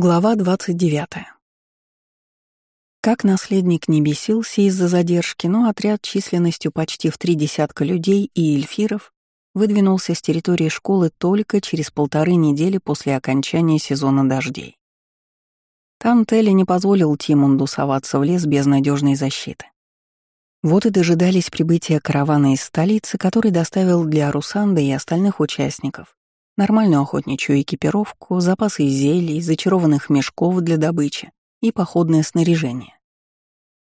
Глава 29. Как наследник не бесился из-за задержки, но отряд численностью почти в три десятка людей и эльфиров выдвинулся с территории школы только через полторы недели после окончания сезона дождей. Тантелли не позволил Тимунду соваться в лес без надежной защиты. Вот и дожидались прибытия каравана из столицы, который доставил для Русанда и остальных участников нормальную охотничью экипировку, запасы зелий, зачарованных мешков для добычи и походное снаряжение.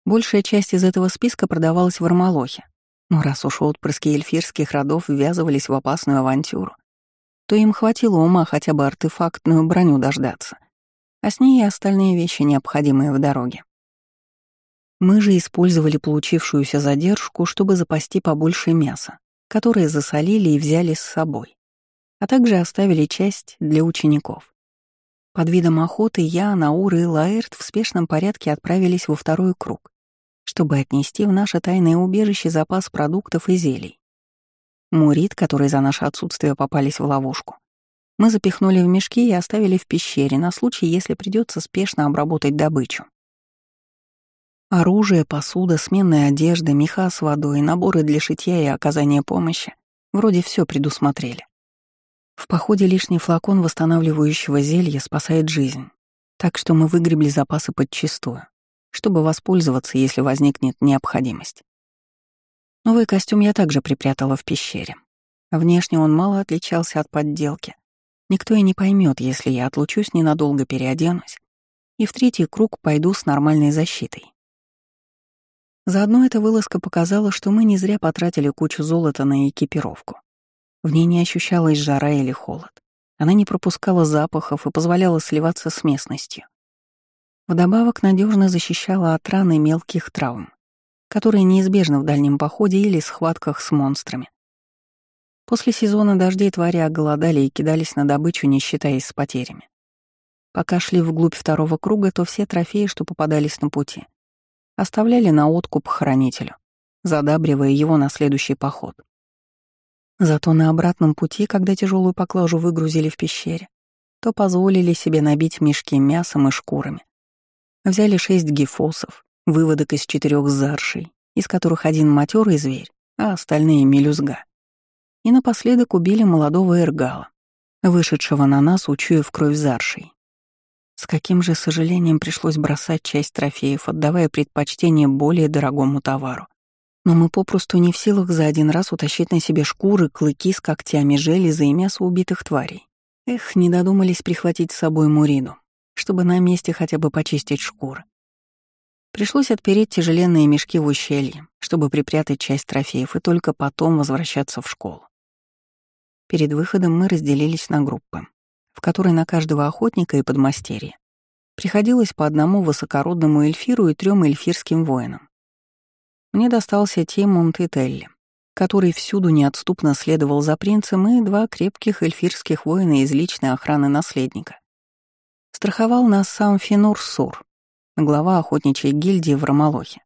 Большая часть из этого списка продавалась в Армалохе, но раз уж отпрыски эльфирских родов ввязывались в опасную авантюру, то им хватило ума хотя бы артефактную броню дождаться, а с ней и остальные вещи, необходимые в дороге. Мы же использовали получившуюся задержку, чтобы запасти побольше мяса, которое засолили и взяли с собой а также оставили часть для учеников. Под видом охоты я, Наур и Лаэрт в спешном порядке отправились во второй круг, чтобы отнести в наше тайное убежище запас продуктов и зелий. Мурит, которые за наше отсутствие попались в ловушку, мы запихнули в мешки и оставили в пещере на случай, если придется спешно обработать добычу. Оружие, посуда, сменная одежда, меха с водой, наборы для шитья и оказания помощи — вроде все предусмотрели. В походе лишний флакон восстанавливающего зелья спасает жизнь, так что мы выгребли запасы подчистую, чтобы воспользоваться, если возникнет необходимость. Новый костюм я также припрятала в пещере. Внешне он мало отличался от подделки. Никто и не поймет, если я отлучусь, ненадолго переоденусь и в третий круг пойду с нормальной защитой. Заодно эта вылазка показала, что мы не зря потратили кучу золота на экипировку. В ней не ощущалась жара или холод. Она не пропускала запахов и позволяла сливаться с местностью. Вдобавок надежно защищала от ран и мелких травм, которые неизбежны в дальнем походе или схватках с монстрами. После сезона дождей твари оголодали и кидались на добычу, не считаясь с потерями. Пока шли вглубь второго круга, то все трофеи, что попадались на пути, оставляли на откуп хранителю, задабривая его на следующий поход. Зато на обратном пути, когда тяжелую поклажу выгрузили в пещере, то позволили себе набить мешки мясом и шкурами. Взяли шесть гифосов, выводок из четырех заршей, из которых один матерый зверь, а остальные — мелюзга. И напоследок убили молодого эргала, вышедшего на нас, учуяв кровь заршей. С каким же сожалением пришлось бросать часть трофеев, отдавая предпочтение более дорогому товару. Но мы попросту не в силах за один раз утащить на себе шкуры, клыки с когтями, железы и мясо убитых тварей. Эх, не додумались прихватить с собой Муриду, чтобы на месте хотя бы почистить шкуры. Пришлось отпереть тяжеленные мешки в ущелье, чтобы припрятать часть трофеев и только потом возвращаться в школу. Перед выходом мы разделились на группы, в которой на каждого охотника и подмастерья приходилось по одному высокородному эльфиру и трем эльфирским воинам. Мне достался Тимунд и Телли, который всюду неотступно следовал за принцем, и два крепких эльфирских воина из личной охраны наследника. Страховал нас сам Финур Сур, глава охотничьей гильдии в Ромолохе.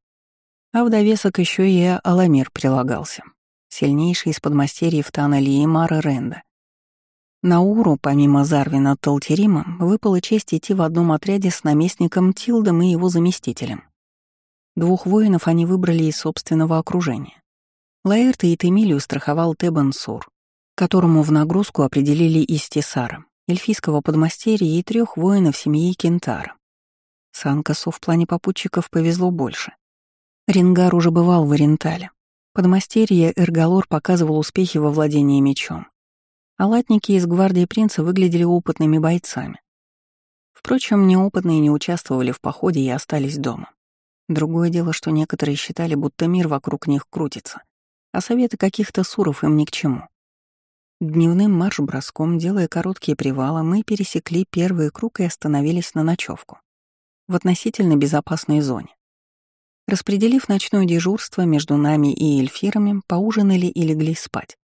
А в довесок еще и Аламир прилагался, сильнейший из подмастерьев Тана Лиемара Ренда. Науру, помимо Зарвина Талтерима, выпала честь идти в одном отряде с наместником Тилдом и его заместителем. Двух воинов они выбрали из собственного окружения. Лаэрта и Темилию страховал Тебансур, которому в нагрузку определили Истисара, эльфийского подмастерья и трех воинов семьи Кентара. Санкасу в плане попутчиков повезло больше. Рингар уже бывал в Орентале. Подмастерье Эргалор показывал успехи во владении мечом. А латники из гвардии принца выглядели опытными бойцами. Впрочем, неопытные не участвовали в походе и остались дома. Другое дело, что некоторые считали, будто мир вокруг них крутится, а советы каких-то суров им ни к чему. Дневным марш-броском, делая короткие привалы, мы пересекли первый круг и остановились на ночевку в относительно безопасной зоне. Распределив ночное дежурство между нами и эльфирами, поужинали и легли спать.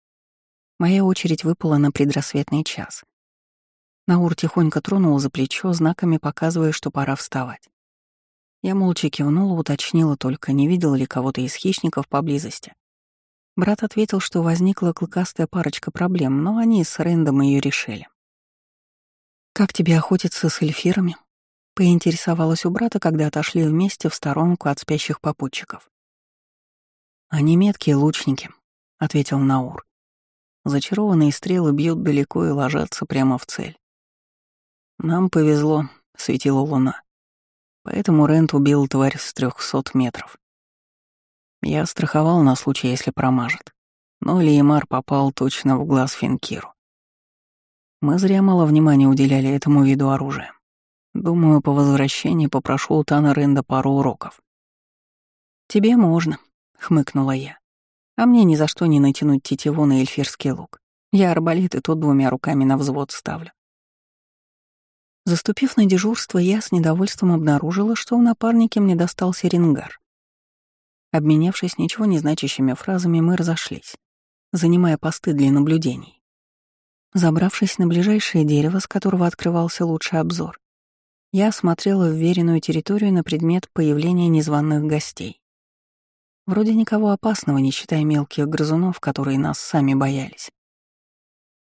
Моя очередь выпала на предрассветный час. Наур тихонько тронул за плечо, знаками показывая, что пора вставать. Я молча кивнула, уточнила только, не видел ли кого-то из хищников поблизости. Брат ответил, что возникла клыкастая парочка проблем, но они с Рэндом ее решили. «Как тебе охотиться с эльфирами?» Поинтересовалась у брата, когда отошли вместе в сторонку от спящих попутчиков. «Они меткие лучники», — ответил Наур. Зачарованные стрелы бьют далеко и ложатся прямо в цель. Нам повезло, светила луна. Поэтому Рент убил тварь с трехсот метров. Я страховал на случай, если промажет. Но Леймар попал точно в глаз Финкиру. Мы зря мало внимания уделяли этому виду оружия. Думаю, по возвращении попрошу у Тана Ренда пару уроков. «Тебе можно», — хмыкнула я. «А мне ни за что не натянуть тетиву на эльфирский лук. Я арбалет и тут двумя руками на взвод ставлю. Заступив на дежурство, я с недовольством обнаружила, что в напарнике мне достался рингар. Обменявшись ничего не значащими фразами, мы разошлись, занимая посты для наблюдений. Забравшись на ближайшее дерево, с которого открывался лучший обзор, я осмотрела вверенную территорию на предмет появления незваных гостей. Вроде никого опасного, не считая мелких грызунов, которые нас сами боялись.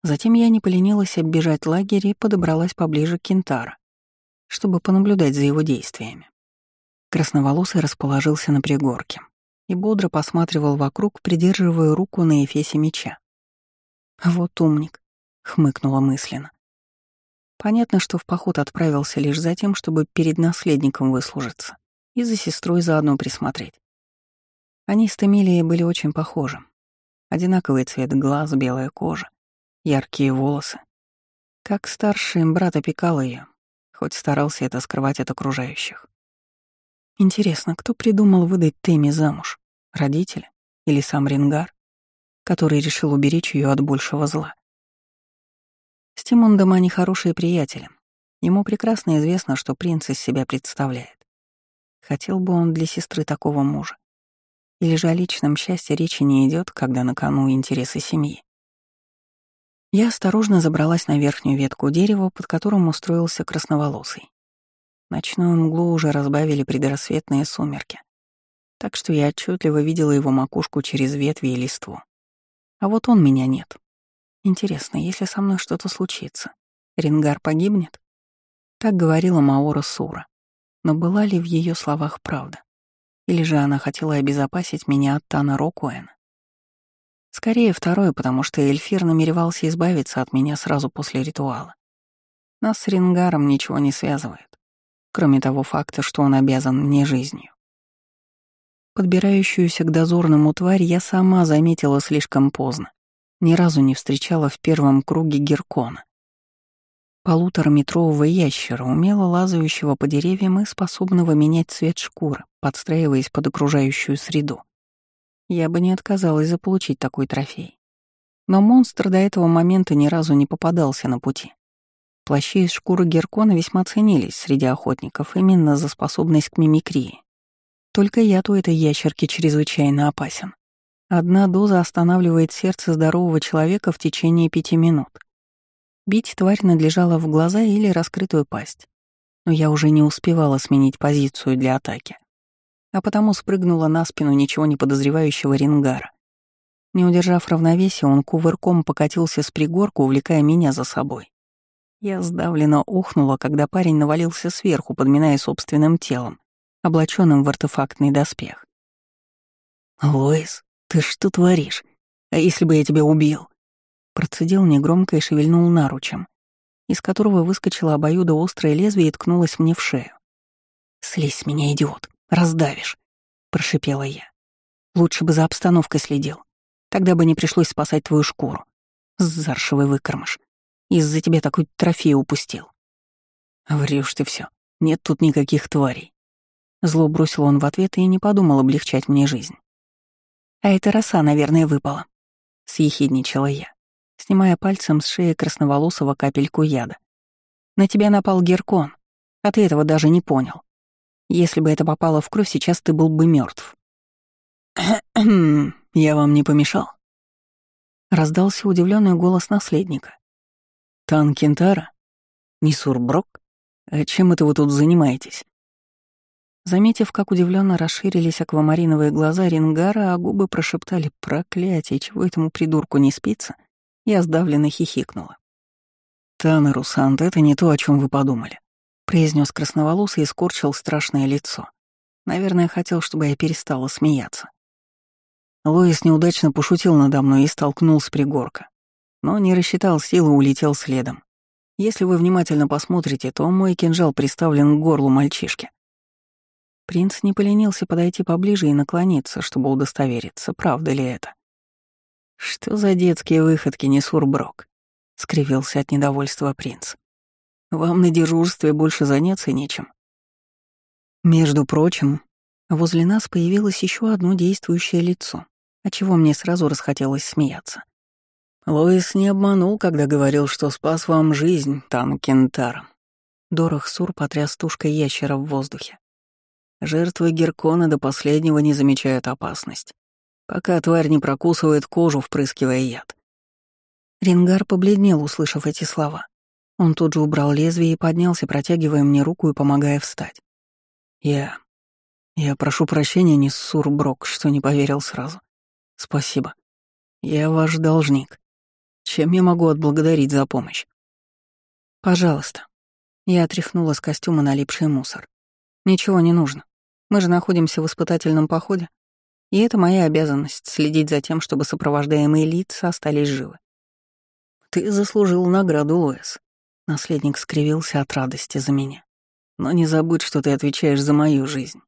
Затем я не поленилась оббежать лагерь и подобралась поближе к Кентара, чтобы понаблюдать за его действиями. Красноволосый расположился на пригорке и бодро посматривал вокруг, придерживая руку на эфесе меча. «Вот умник», — хмыкнула мысленно. Понятно, что в поход отправился лишь за тем, чтобы перед наследником выслужиться и за сестрой заодно присмотреть. Они с Тамилией были очень похожи. Одинаковый цвет глаз, белая кожа, яркие волосы. Как старший брат опекал ее, хоть старался это скрывать от окружающих. Интересно, кто придумал выдать Теми замуж? Родители? Или сам Рингар, который решил уберечь ее от большего зла? С Тимондом они хорошие приятели. Ему прекрасно известно, что принц из себя представляет. Хотел бы он для сестры такого мужа. Или же о личном счастье речи не идет, когда на кону интересы семьи. Я осторожно забралась на верхнюю ветку дерева, под которым устроился красноволосый. Ночную мглу уже разбавили предрассветные сумерки, так что я отчетливо видела его макушку через ветви и листву. А вот он меня нет. Интересно, если со мной что-то случится, Рингар погибнет? Так говорила Маора Сура. Но была ли в ее словах правда? Или же она хотела обезопасить меня от Тана Рокуэна? Скорее второе, потому что Эльфир намеревался избавиться от меня сразу после ритуала. Нас с Рингаром ничего не связывает, кроме того факта, что он обязан мне жизнью. Подбирающуюся к дозорному тварь я сама заметила слишком поздно. Ни разу не встречала в первом круге геркона. Полутораметрового ящера, умело лазающего по деревьям и способного менять цвет шкуры, подстраиваясь под окружающую среду. Я бы не отказалась заполучить такой трофей. Но монстр до этого момента ни разу не попадался на пути. Плащи из шкуры геркона весьма ценились среди охотников именно за способность к мимикрии. Только яд у этой ящерки чрезвычайно опасен. Одна доза останавливает сердце здорового человека в течение пяти минут. Бить тварь надлежало в глаза или раскрытую пасть. Но я уже не успевала сменить позицию для атаки а потому спрыгнула на спину ничего не подозревающего рингара. Не удержав равновесия, он кувырком покатился с пригорка, увлекая меня за собой. Я сдавленно охнула, когда парень навалился сверху, подминая собственным телом, облаченным в артефактный доспех. «Лоис, ты что творишь? А если бы я тебя убил?» Процедил негромко и шевельнул наручем, из которого выскочило обоюдоострое лезвие и ткнулось мне в шею. «Слезь с меня, идиот!» Раздавишь», — прошипела я. «Лучше бы за обстановкой следил. Тогда бы не пришлось спасать твою шкуру. Заршевый выкормыш. Из-за тебя такой трофей упустил». Врешь ты все. Нет тут никаких тварей. Зло бросил он в ответ и не подумал облегчать мне жизнь. «А эта роса, наверное, выпала», — съехидничала я, снимая пальцем с шеи красноволосого капельку яда. «На тебя напал Геркон, а ты этого даже не понял. Если бы это попало в кровь, сейчас ты был бы мертв. Я вам не помешал? Раздался удивленный голос наследника. Тан Кентара? Нисурброк? А чем это вы тут занимаетесь? Заметив, как удивленно расширились аквамариновые глаза Рингара, а губы прошептали «проклятие, чего этому придурку не спится», я сдавленно хихикнула. «Тана Русант, это не то, о чем вы подумали. — произнес красноволосый и скорчил страшное лицо. Наверное, хотел, чтобы я перестала смеяться. Лоис неудачно пошутил надо мной и столкнул с пригорка. Но не рассчитал силы улетел следом. Если вы внимательно посмотрите, то мой кинжал приставлен к горлу мальчишки. Принц не поленился подойти поближе и наклониться, чтобы удостовериться, правда ли это. «Что за детские выходки, не сурброк?» — скривился от недовольства принц. «Вам на дежурстве больше заняться нечем». Между прочим, возле нас появилось еще одно действующее лицо, отчего мне сразу расхотелось смеяться. Лоис не обманул, когда говорил, что спас вам жизнь, там, Кентар. Дорох Сур потряс тушкой ящера в воздухе. Жертвы Геркона до последнего не замечают опасность, пока тварь не прокусывает кожу, впрыскивая яд. Рингар побледнел, услышав эти слова. Он тут же убрал лезвие и поднялся, протягивая мне руку и помогая встать. Я... Я прошу прощения, не Сурброк, что не поверил сразу. Спасибо. Я ваш должник. Чем я могу отблагодарить за помощь? Пожалуйста. Я отряхнула с костюма налипший мусор. Ничего не нужно. Мы же находимся в испытательном походе, и это моя обязанность — следить за тем, чтобы сопровождаемые лица остались живы. Ты заслужил награду, Лоэс. Наследник скривился от радости за меня. Но не забудь, что ты отвечаешь за мою жизнь.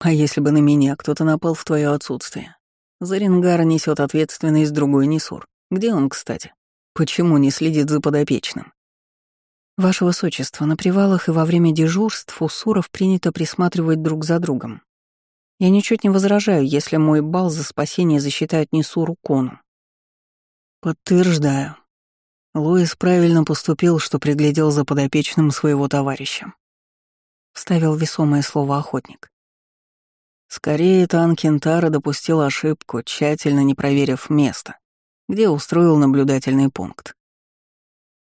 А если бы на меня кто-то напал в твое отсутствие? Зарингар несет ответственность другой Несур. Где он, кстати? Почему не следит за подопечным? Ваше Высочество, на привалах и во время дежурств у суров принято присматривать друг за другом. Я ничуть не возражаю, если мой бал за спасение засчитают Несуру Кону. Подтверждаю. Луис правильно поступил, что приглядел за подопечным своего товарища. Вставил весомое слово охотник. Скорее, Тан Кентара допустил ошибку, тщательно не проверив место, где устроил наблюдательный пункт.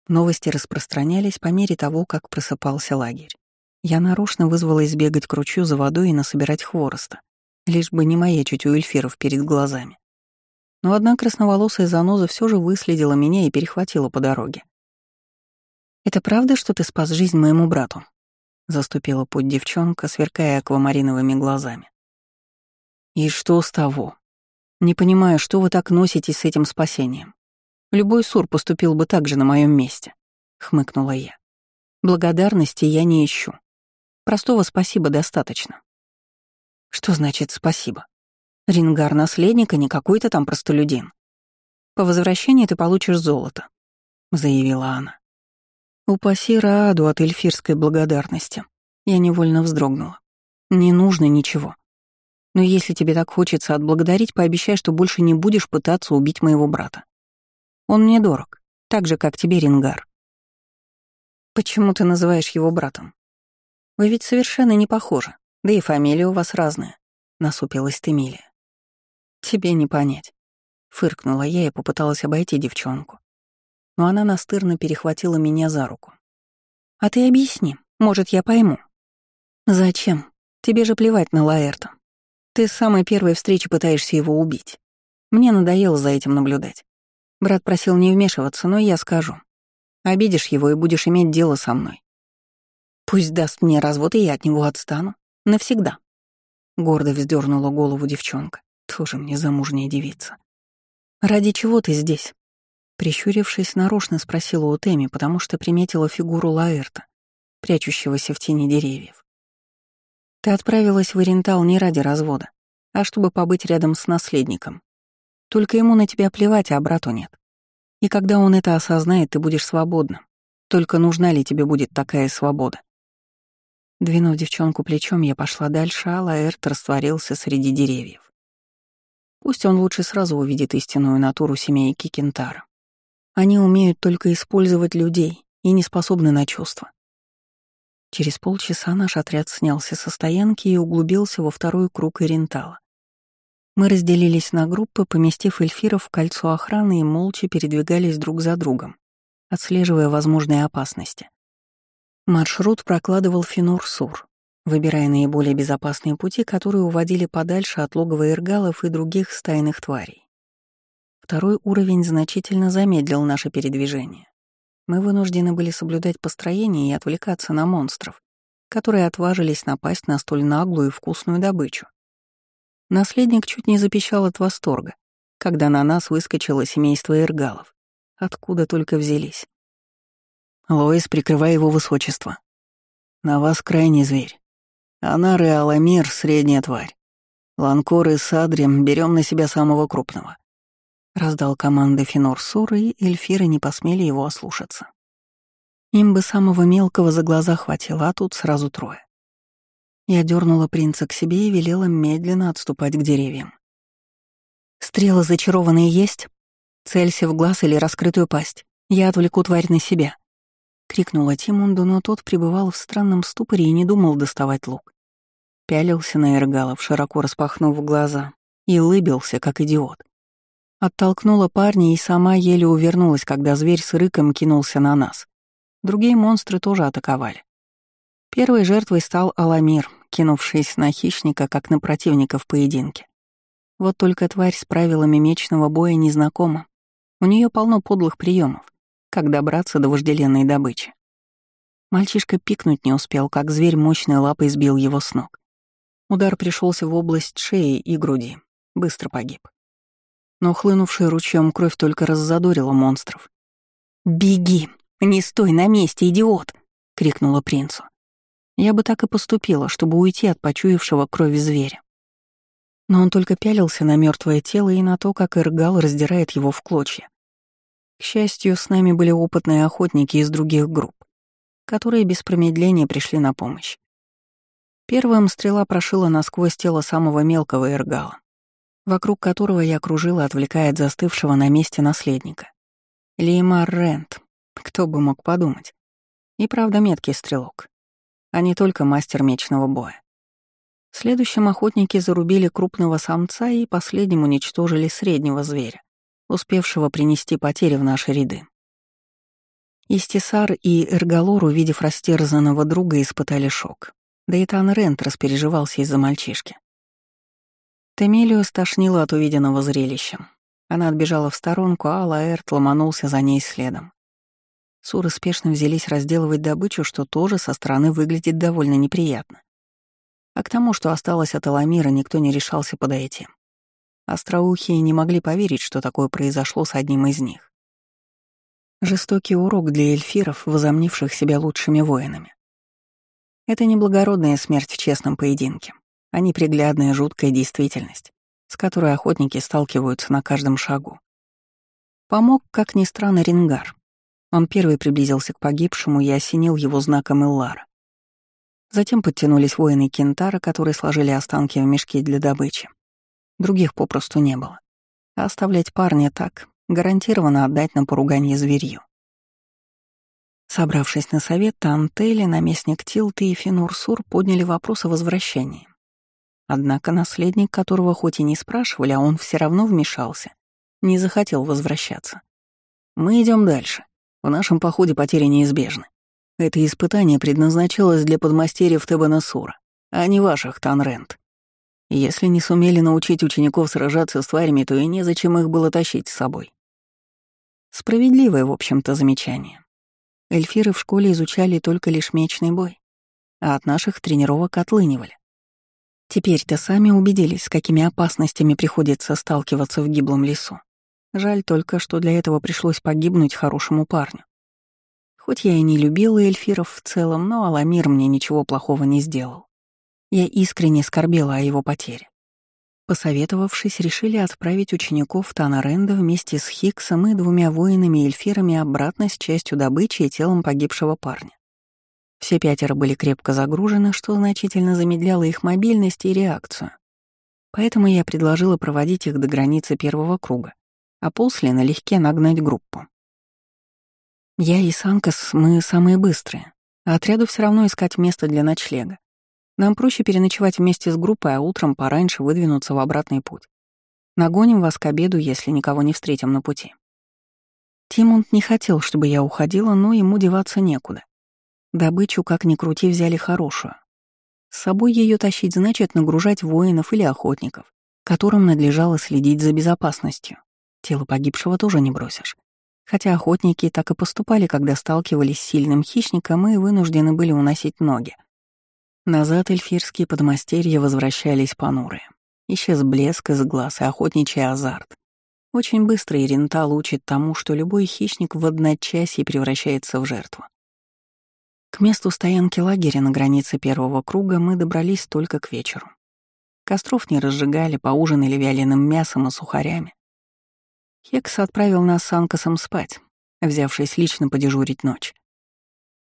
Новости распространялись по мере того, как просыпался лагерь. Я нарочно вызвала избегать к ручью за водой и насобирать хвороста, лишь бы не маячить у эльфиров перед глазами. Но одна красноволосая заноза все же выследила меня и перехватила по дороге. «Это правда, что ты спас жизнь моему брату?» — заступила путь девчонка, сверкая аквамариновыми глазами. «И что с того? Не понимаю, что вы так носитесь с этим спасением. Любой сур поступил бы так же на моем месте, хмыкнула я. Благодарности я не ищу. Простого спасибо достаточно. Что значит спасибо? Рингар наследника, не какой-то там простолюдин. По возвращении ты получишь золото, заявила она. Упаси Рааду от эльфирской благодарности. Я невольно вздрогнула. Не нужно ничего. Но если тебе так хочется отблагодарить, пообещай, что больше не будешь пытаться убить моего брата. Он мне дорог, так же, как тебе, Рингар. Почему ты называешь его братом? Вы ведь совершенно не похожи, да и фамилия у вас разная, насупилась Темилия. Тебе не понять. Фыркнула я и попыталась обойти девчонку. Но она настырно перехватила меня за руку. «А ты объясни, может, я пойму». «Зачем? Тебе же плевать на Лаэрта. Ты с самой первой встречи пытаешься его убить. Мне надоело за этим наблюдать. Брат просил не вмешиваться, но я скажу. Обидишь его и будешь иметь дело со мной. Пусть даст мне развод, и я от него отстану. Навсегда. Гордо вздернула голову девчонка. Тоже мне замужняя девица. «Ради чего ты здесь?» Прищурившись, нарочно спросила у Теми, потому что приметила фигуру Лаэрта, прячущегося в тени деревьев. «Ты отправилась в Орентал не ради развода, а чтобы побыть рядом с наследником. Только ему на тебя плевать, а брату нет. И когда он это осознает, ты будешь свободна. Только нужна ли тебе будет такая свобода? Двинув девчонку плечом, я пошла дальше, а Лаэрт растворился среди деревьев. Пусть он лучше сразу увидит истинную натуру семейки Кентара. Они умеют только использовать людей и не способны на чувства. Через полчаса наш отряд снялся со стоянки и углубился во второй круг Орентала. Мы разделились на группы, поместив эльфиров в кольцо охраны и молча передвигались друг за другом, отслеживая возможные опасности. Маршрут прокладывал Финур-Сур, выбирая наиболее безопасные пути, которые уводили подальше от логова иргалов и других стайных тварей. Второй уровень значительно замедлил наше передвижение. Мы вынуждены были соблюдать построение и отвлекаться на монстров, которые отважились напасть на столь наглую и вкусную добычу. Наследник чуть не запищал от восторга, когда на нас выскочило семейство эргалов. Откуда только взялись. Лоис, прикрывай его высочество. На вас крайний зверь. Анар и средняя тварь. Ланкор и Садрим берем на себя самого крупного. Раздал команды Финор Сур, и эльфиры не посмели его ослушаться. Им бы самого мелкого за глаза хватило, а тут сразу трое. Я дернула принца к себе и велела медленно отступать к деревьям. «Стрелы зачарованные есть? Целься в глаз или раскрытую пасть. Я отвлеку тварь на себя», — крикнула Тимунду, но тот пребывал в странном ступоре и не думал доставать лук. Пялился на Эргалов, широко распахнув глаза, и улыбился, как идиот. Оттолкнула парня и сама еле увернулась, когда зверь с рыком кинулся на нас. Другие монстры тоже атаковали. Первой жертвой стал Аламир, кинувшись на хищника, как на противника в поединке. Вот только тварь с правилами мечного боя незнакома. У нее полно подлых приемов, как добраться до вожделенной добычи. Мальчишка пикнуть не успел, как зверь мощной лапой сбил его с ног. Удар пришелся в область шеи и груди. Быстро погиб. Но хлынувшая ручьем кровь только раззадорила монстров. «Беги! Не стой на месте, идиот!» — крикнула принцу. Я бы так и поступила, чтобы уйти от почуявшего крови зверя. Но он только пялился на мертвое тело и на то, как Иргал раздирает его в клочья. К счастью, с нами были опытные охотники из других групп, которые без промедления пришли на помощь. Первым стрела прошила насквозь тело самого мелкого эргала, вокруг которого я кружила, отвлекая от застывшего на месте наследника. Леймар Рент, кто бы мог подумать. И правда меткий стрелок, а не только мастер мечного боя. Следующим охотники зарубили крупного самца и последним уничтожили среднего зверя, успевшего принести потери в наши ряды. Истисар и Эргалор, увидев растерзанного друга, испытали шок. Да и Тан Рент распереживался из-за мальчишки. Темелию стошнило от увиденного зрелища. Она отбежала в сторонку, а Лаэрт ломанулся за ней следом. Суры спешно взялись разделывать добычу, что тоже со стороны выглядит довольно неприятно. А к тому, что осталось от Аламира, никто не решался подойти. Остроухие не могли поверить, что такое произошло с одним из них. Жестокий урок для эльфиров, возомнивших себя лучшими воинами. Это не благородная смерть в честном поединке, а неприглядная жуткая действительность, с которой охотники сталкиваются на каждом шагу. Помог, как ни странно, Рингар. Он первый приблизился к погибшему и осенил его знаком Иллара. Затем подтянулись воины Кентара, которые сложили останки в мешки для добычи. Других попросту не было. А оставлять парня так, гарантированно отдать на поругание зверью. Собравшись на совет, Тантели, наместник Тилты и Финурсур подняли вопрос о возвращении. Однако наследник, которого хоть и не спрашивали, а он все равно вмешался, не захотел возвращаться. «Мы идем дальше. В нашем походе потери неизбежны. Это испытание предназначалось для подмастерьев Тебанасура, а не ваших, Танрент. Если не сумели научить учеников сражаться с тварями, то и незачем их было тащить с собой. Справедливое, в общем-то, замечание. Эльфиры в школе изучали только лишь мечный бой, а от наших тренировок отлынивали. Теперь-то сами убедились, с какими опасностями приходится сталкиваться в гиблом лесу. Жаль только, что для этого пришлось погибнуть хорошему парню. Хоть я и не любила эльфиров в целом, но Аламир мне ничего плохого не сделал. Я искренне скорбела о его потере. Посоветовавшись, решили отправить учеников Танаренда вместе с Хиксом и двумя воинами-эльфирами обратно с частью добычи и телом погибшего парня. Все пятеро были крепко загружены, что значительно замедляло их мобильность и реакцию. Поэтому я предложила проводить их до границы первого круга, а после налегке нагнать группу. Я и Санкас, мы самые быстрые, а отряду все равно искать место для ночлега. Нам проще переночевать вместе с группой, а утром пораньше выдвинуться в обратный путь. Нагоним вас к обеду, если никого не встретим на пути. Тимунд не хотел, чтобы я уходила, но ему деваться некуда. Добычу, как ни крути, взяли хорошую. С собой ее тащить значит нагружать воинов или охотников, которым надлежало следить за безопасностью. Тело погибшего тоже не бросишь. Хотя охотники так и поступали, когда сталкивались с сильным хищником и вынуждены были уносить ноги. Назад эльфирские подмастерья возвращались понурые. Исчез блеск из глаз и охотничий азарт. Очень быстро Ирентал учит тому, что любой хищник в одночасье превращается в жертву. К месту стоянки лагеря на границе первого круга мы добрались только к вечеру. Костров не разжигали, поужинали вяленым мясом и сухарями. Хекс отправил нас с Анкасом спать, взявшись лично подежурить ночь.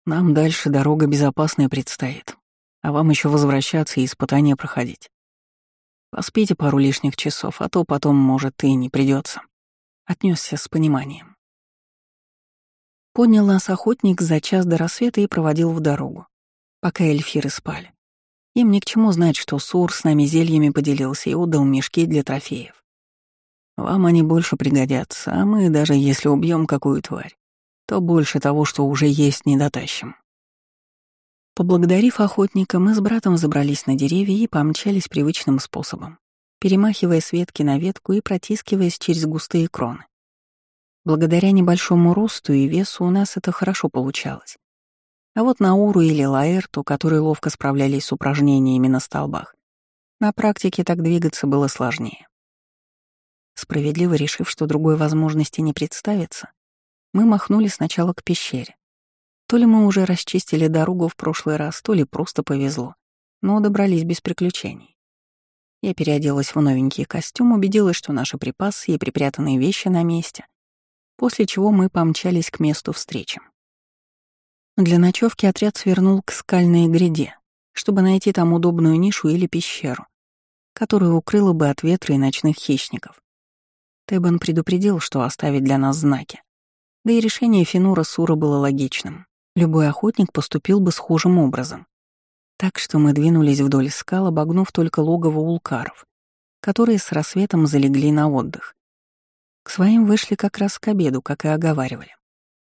Нам дальше дорога безопасная предстоит, а вам еще возвращаться и испытания проходить. Поспите пару лишних часов, а то потом, может, и не придется. Отнесся с пониманием. Поднял нас охотник за час до рассвета и проводил в дорогу, пока эльфиры спали. Им ни к чему знать, что Сур с нами зельями поделился и отдал мешки для трофеев. Вам они больше пригодятся, а мы, даже если убьем какую тварь, то больше того, что уже есть, не дотащим. Поблагодарив охотника, мы с братом забрались на деревья и помчались привычным способом, перемахивая с ветки на ветку и протискиваясь через густые кроны. Благодаря небольшому росту и весу у нас это хорошо получалось. А вот Науру или Лаэрту, которые ловко справлялись с упражнениями на столбах, на практике так двигаться было сложнее. Справедливо решив, что другой возможности не представится, мы махнули сначала к пещере. То ли мы уже расчистили дорогу в прошлый раз, то ли просто повезло, но добрались без приключений. Я переоделась в новенький костюм, убедилась, что наши припасы и припрятанные вещи на месте, после чего мы помчались к месту встречи. Для ночевки отряд свернул к скальной гряде, чтобы найти там удобную нишу или пещеру, которая укрыла бы от ветра и ночных хищников. Тебан предупредил, что оставить для нас знаки. Да и решение Финура Сура было логичным. Любой охотник поступил бы схожим образом. Так что мы двинулись вдоль скал, обогнув только логово улкаров, которые с рассветом залегли на отдых. К своим вышли как раз к обеду, как и оговаривали.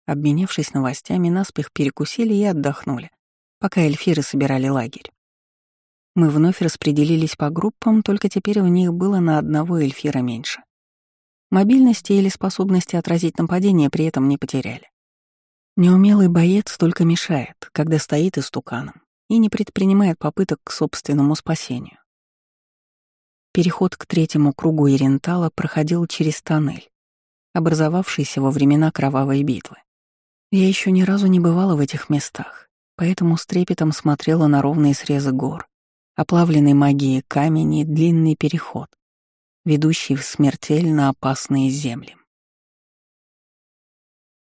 Обменявшись новостями, наспех перекусили и отдохнули, пока эльфиры собирали лагерь. Мы вновь распределились по группам, только теперь в них было на одного эльфира меньше. Мобильности или способности отразить нападение при этом не потеряли. Неумелый боец только мешает, когда стоит истуканом и не предпринимает попыток к собственному спасению. Переход к третьему кругу Ирентала проходил через тоннель, образовавшийся во времена кровавой битвы. Я еще ни разу не бывала в этих местах, поэтому с трепетом смотрела на ровные срезы гор, оплавленный магией камень и длинный переход, ведущий в смертельно опасные земли.